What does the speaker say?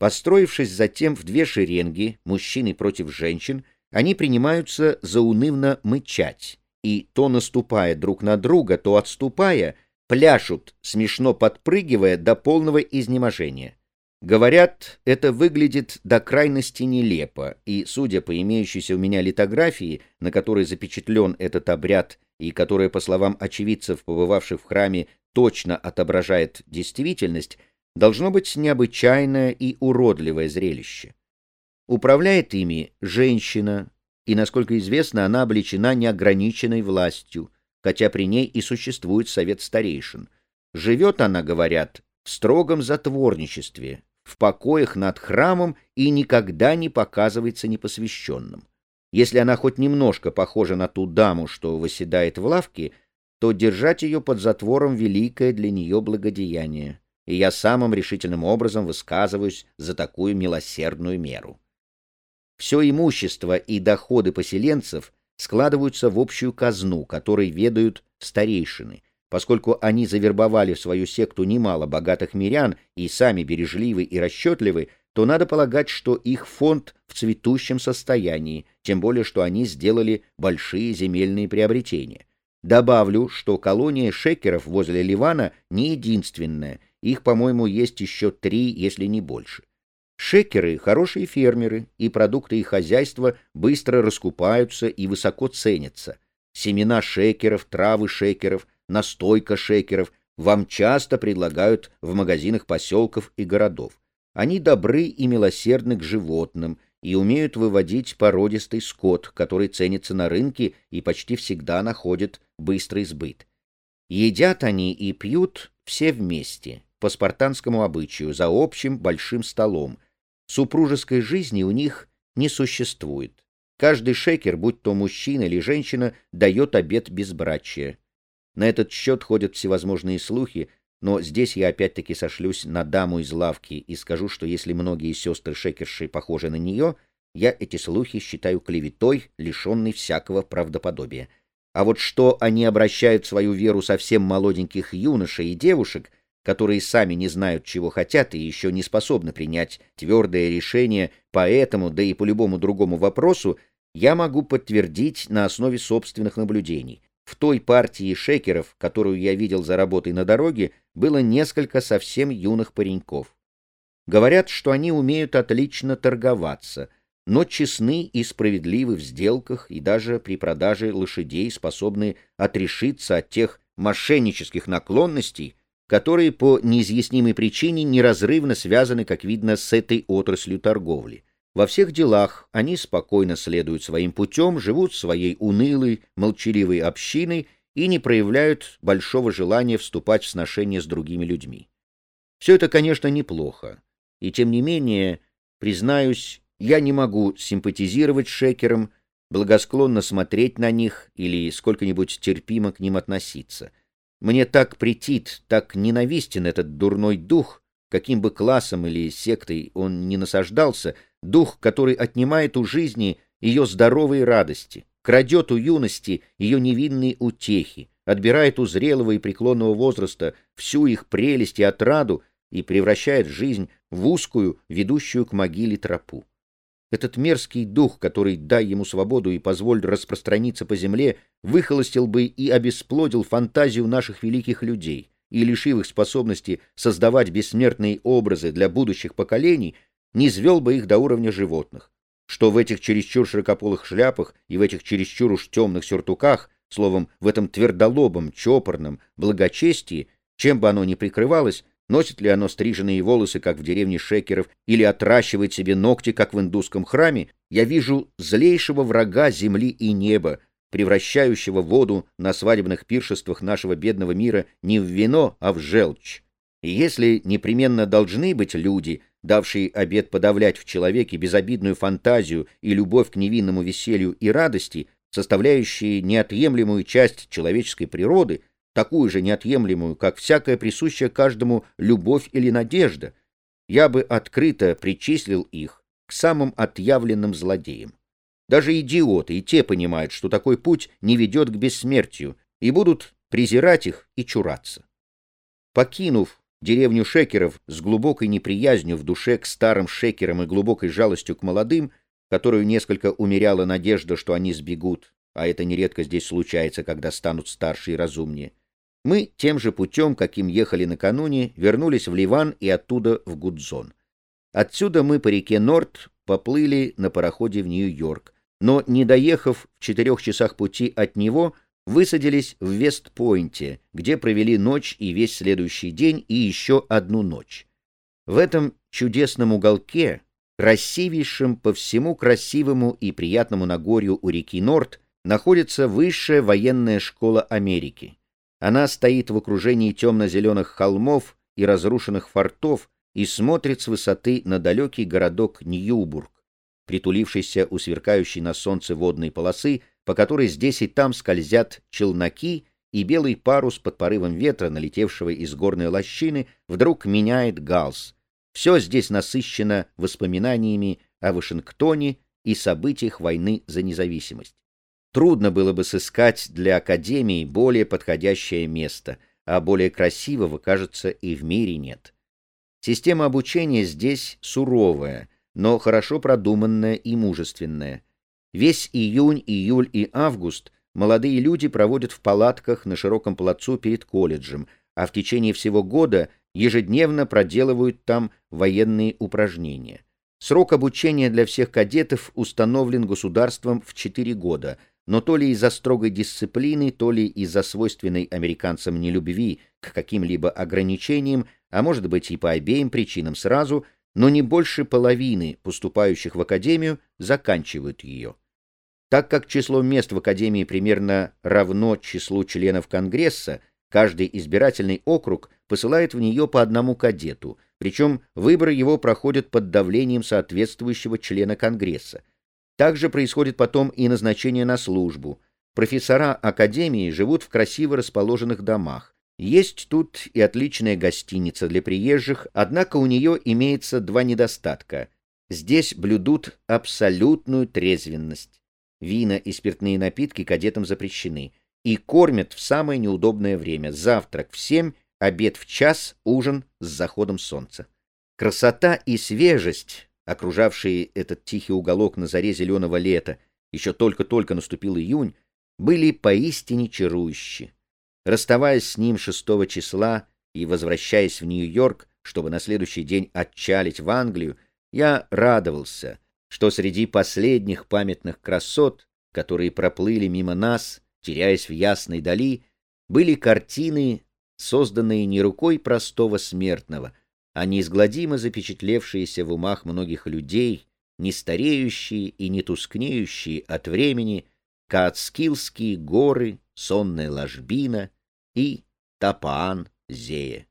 Построившись затем в две шеренги, мужчины против женщин, они принимаются заунывно мычать, и то наступая друг на друга, то отступая, пляшут, смешно подпрыгивая до полного изнеможения. Говорят, это выглядит до крайности нелепо, и, судя по имеющейся у меня литографии, на которой запечатлен этот обряд и которая, по словам очевидцев, побывавших в храме, точно отображает действительность, должно быть необычайное и уродливое зрелище. Управляет ими женщина, и, насколько известно, она облечена неограниченной властью, хотя при ней и существует совет старейшин. Живет она, говорят, в строгом затворничестве, в покоях над храмом и никогда не показывается непосвященным. Если она хоть немножко похожа на ту даму, что восседает в лавке, то держать ее под затвором — великое для нее благодеяние и я самым решительным образом высказываюсь за такую милосердную меру. Все имущество и доходы поселенцев складываются в общую казну, которой ведают старейшины, поскольку они завербовали в свою секту немало богатых мирян и сами бережливы и расчетливы, то надо полагать, что их фонд в цветущем состоянии, тем более что они сделали большие земельные приобретения. Добавлю, что колония шекеров возле Ливана не единственная, их, по-моему, есть еще три, если не больше. Шекеры — хорошие фермеры, и продукты их хозяйства быстро раскупаются и высоко ценятся. Семена шекеров, травы шекеров, настойка шекеров вам часто предлагают в магазинах поселков и городов. Они добры и милосердны к животным и умеют выводить породистый скот, который ценится на рынке и почти всегда находит быстрый сбыт. Едят они и пьют все вместе, по спартанскому обычаю, за общим большим столом. Супружеской жизни у них не существует. Каждый шекер, будь то мужчина или женщина, дает обет безбрачия. На этот счет ходят всевозможные слухи, но здесь я опять-таки сошлюсь на даму из лавки и скажу, что если многие сестры-шекерши похожи на нее, я эти слухи считаю клеветой, лишенной всякого правдоподобия. А вот что они обращают свою веру совсем молоденьких юношей и девушек — которые сами не знают, чего хотят и еще не способны принять твердое решение по этому, да и по любому другому вопросу, я могу подтвердить на основе собственных наблюдений. В той партии шекеров, которую я видел за работой на дороге, было несколько совсем юных пареньков. Говорят, что они умеют отлично торговаться, но честны и справедливы в сделках и даже при продаже лошадей способны отрешиться от тех мошеннических наклонностей, которые по неизъяснимой причине неразрывно связаны, как видно, с этой отраслью торговли. Во всех делах они спокойно следуют своим путем, живут своей унылой, молчаливой общиной и не проявляют большого желания вступать в сношения с другими людьми. Все это, конечно, неплохо, и тем не менее, признаюсь, я не могу симпатизировать шекерам, благосклонно смотреть на них или сколько-нибудь терпимо к ним относиться — мне так претит, так ненавистен этот дурной дух, каким бы классом или сектой он ни насаждался, дух, который отнимает у жизни ее здоровые радости, крадет у юности ее невинные утехи, отбирает у зрелого и преклонного возраста всю их прелесть и отраду и превращает жизнь в узкую, ведущую к могиле тропу. Этот мерзкий дух, который, дай ему свободу и позволь распространиться по земле, выхолостил бы и обесплодил фантазию наших великих людей и, лишив их способности создавать бессмертные образы для будущих поколений, не звел бы их до уровня животных. Что в этих чересчур широкополых шляпах и в этих чересчур уж темных сюртуках, словом, в этом твердолобом, чопорном благочестии, чем бы оно ни прикрывалось, Носит ли оно стриженные волосы, как в деревне шекеров, или отращивает себе ногти, как в индусском храме, я вижу злейшего врага земли и неба, превращающего воду на свадебных пиршествах нашего бедного мира не в вино, а в желчь. И если непременно должны быть люди, давшие обет подавлять в человеке безобидную фантазию и любовь к невинному веселью и радости, составляющие неотъемлемую часть человеческой природы, такую же неотъемлемую, как всякая присущая каждому любовь или надежда, я бы открыто причислил их к самым отъявленным злодеям. Даже идиоты и те понимают, что такой путь не ведет к бессмертию, и будут презирать их и чураться. Покинув деревню шекеров с глубокой неприязнью в душе к старым шекерам и глубокой жалостью к молодым, которую несколько умеряла надежда, что они сбегут, а это нередко здесь случается, когда станут старше и разумнее, мы тем же путем, каким ехали накануне, вернулись в Ливан и оттуда в Гудзон. Отсюда мы по реке Норд поплыли на пароходе в Нью-Йорк, но, не доехав в четырех часах пути от него, высадились в Вестпойнте, где провели ночь и весь следующий день и еще одну ночь. В этом чудесном уголке, красивейшем по всему красивому и приятному Нагорью у реки Норд, находится высшая военная школа Америки. Она стоит в окружении темно-зеленых холмов и разрушенных фортов и смотрит с высоты на далекий городок Ньюбург, притулившийся у сверкающей на солнце водной полосы, по которой здесь и там скользят челноки, и белый парус под порывом ветра, налетевшего из горной лощины, вдруг меняет галс. Все здесь насыщено воспоминаниями о Вашингтоне и событиях войны за независимость. Трудно было бы сыскать для Академии более подходящее место, а более красивого, кажется, и в мире нет. Система обучения здесь суровая, но хорошо продуманная и мужественная. Весь июнь, июль и август молодые люди проводят в палатках на широком плацу перед колледжем, а в течение всего года ежедневно проделывают там военные упражнения. Срок обучения для всех кадетов установлен государством в 4 года – но то ли из-за строгой дисциплины, то ли из-за свойственной американцам нелюбви к каким-либо ограничениям, а может быть и по обеим причинам сразу, но не больше половины поступающих в академию заканчивают ее. Так как число мест в академии примерно равно числу членов Конгресса, каждый избирательный округ посылает в нее по одному кадету, причем выбор его проходит под давлением соответствующего члена Конгресса. Также происходит потом и назначение на службу. Профессора академии живут в красиво расположенных домах. Есть тут и отличная гостиница для приезжих, однако у нее имеется два недостатка. Здесь блюдут абсолютную трезвенность. Вина и спиртные напитки кадетам запрещены. И кормят в самое неудобное время. Завтрак в семь, обед в час, ужин с заходом солнца. Красота и свежесть окружавшие этот тихий уголок на заре зеленого лета, еще только-только наступил июнь, были поистине чарующи. Расставаясь с ним 6 числа и возвращаясь в Нью-Йорк, чтобы на следующий день отчалить в Англию, я радовался, что среди последних памятных красот, которые проплыли мимо нас, теряясь в ясной дали, были картины, созданные не рукой простого смертного, а неизгладимо запечатлевшиеся в умах многих людей, не стареющие и не тускнеющие от времени, Каацкилские горы, сонная ложбина и Тапаан-Зея.